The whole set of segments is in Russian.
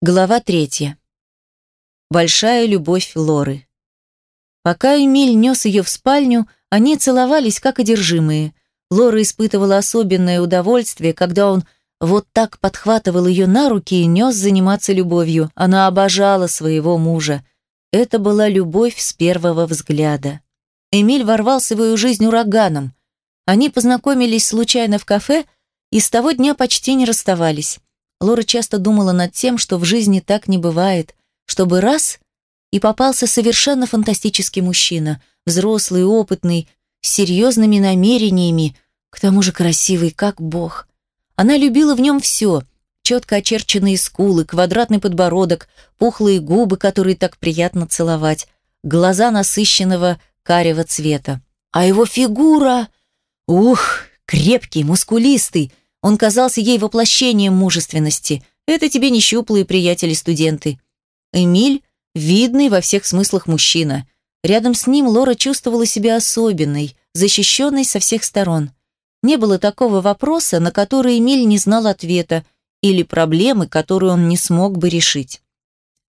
Глава третья. Большая любовь Лоры. Пока Эмиль нес ее в спальню, они целовались как одержимые. Лора испытывала особенное удовольствие, когда он вот так подхватывал ее на руки и нес заниматься любовью. Она обожала своего мужа. Это была любовь с первого взгляда. Эмиль ворвался в ее жизнь ураганом. Они познакомились случайно в кафе и с того дня почти не расставались. Лора часто думала над тем, что в жизни так не бывает, чтобы раз и попался совершенно фантастический мужчина, взрослый, опытный, с серьезными намерениями, к тому же красивый, как бог. Она любила в нем все – четко очерченные скулы, квадратный подбородок, пухлые губы, которые так приятно целовать, глаза насыщенного карего цвета. А его фигура... Ух, крепкий, мускулистый – он казался ей воплощением мужественности. Это тебе не щуплые приятели-студенты. Эмиль – видный во всех смыслах мужчина. Рядом с ним Лора чувствовала себя особенной, защищенной со всех сторон. Не было такого вопроса, на который Эмиль не знал ответа, или проблемы, которую он не смог бы решить.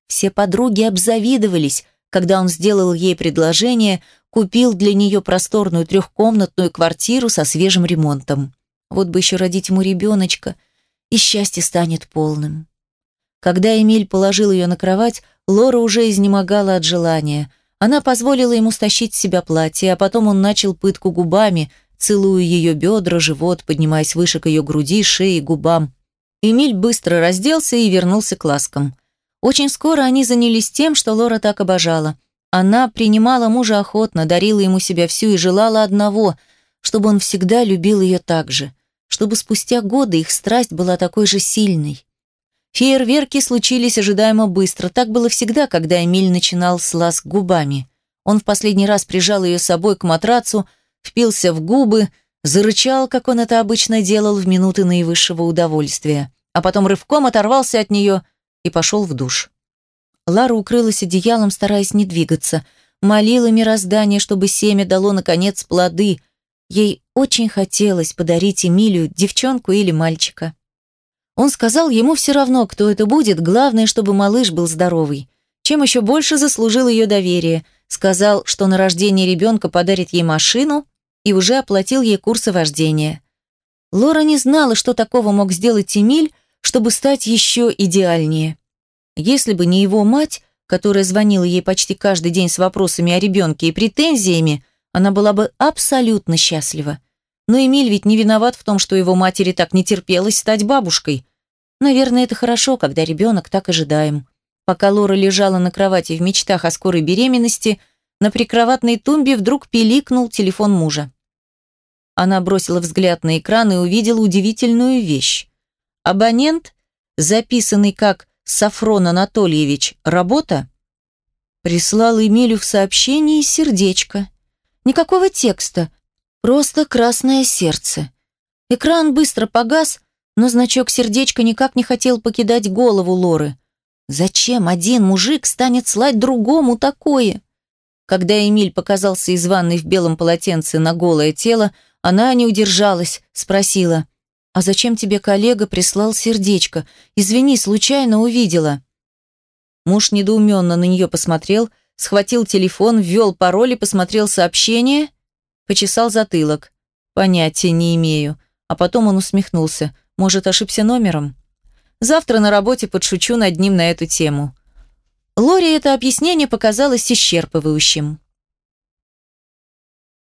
Все подруги обзавидовались, когда он сделал ей предложение, купил для нее просторную трехкомнатную квартиру со свежим ремонтом. Вот бы еще родить ему ребеночка, и счастье станет полным. Когда Эмиль положил ее на кровать, Лора уже изнемогала от желания. Она позволила ему стащить с себя платье, а потом он начал пытку губами, целуя ее бедра, живот, поднимаясь выше к ее груди, шее и губам. Эмиль быстро разделся и вернулся к ласкам. Очень скоро они занялись тем, что Лора так обожала. Она принимала мужа охотно, дарила ему себя всю и желала одного, чтобы он всегда любил ее так же чтобы спустя годы их страсть была такой же сильной. Фейерверки случились ожидаемо быстро. Так было всегда, когда Эмиль начинал с ласк губами. Он в последний раз прижал ее собой к матрацу, впился в губы, зарычал, как он это обычно делал в минуты наивысшего удовольствия, а потом рывком оторвался от нее и пошел в душ. Лара укрылась одеялом, стараясь не двигаться, молила мироздание, чтобы семя дало, наконец, плоды. Ей очень хотелось подарить Эмилию девчонку или мальчика. Он сказал, ему все равно, кто это будет, главное, чтобы малыш был здоровый. Чем еще больше заслужил ее доверие. Сказал, что на рождение ребенка подарит ей машину и уже оплатил ей курсы вождения. Лора не знала, что такого мог сделать Эмиль, чтобы стать еще идеальнее. Если бы не его мать, которая звонила ей почти каждый день с вопросами о ребенке и претензиями, она была бы абсолютно счастлива. Но Эмиль ведь не виноват в том, что его матери так не терпелось стать бабушкой. Наверное, это хорошо, когда ребенок так ожидаем. Пока Лора лежала на кровати в мечтах о скорой беременности, на прикроватной тумбе вдруг пиликнул телефон мужа. Она бросила взгляд на экран и увидела удивительную вещь. Абонент, записанный как Сафрон Анатольевич, работа, прислал Эмилю в сообщении сердечко. Никакого текста, Просто красное сердце. Экран быстро погас, но значок сердечка никак не хотел покидать голову Лоры. Зачем один мужик станет слать другому такое? Когда Эмиль показался из ванной в белом полотенце на голое тело, она не удержалась, спросила, «А зачем тебе коллега прислал сердечко? Извини, случайно увидела». Муж недоуменно на нее посмотрел, схватил телефон, ввел пароль и посмотрел сообщение – Почесал затылок. Понятия не имею. А потом он усмехнулся. Может, ошибся номером? Завтра на работе подшучу над ним на эту тему. Лори это объяснение показалось исчерпывающим.